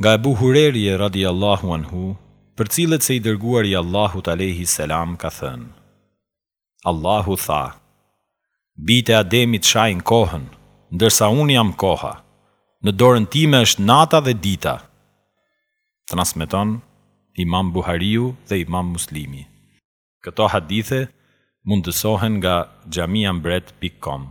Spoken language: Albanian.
Nga Ebu Hurerje radijallahu anhu përcillet se i Dërguari i Allahut alejhi selam ka thënë, Allahu tha, Bijtë e Ademit shajnë kohën, ndërsa unë jam koha, në dorën time është nata dhe dita. Transmeton Imam Buhariu dhe Imam Muslimi. Këto hadithe mundësohen nga xhamiambret pik kom.